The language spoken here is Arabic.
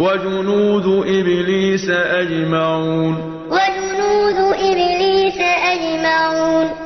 وجنود إبليس أجمعون